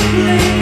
please.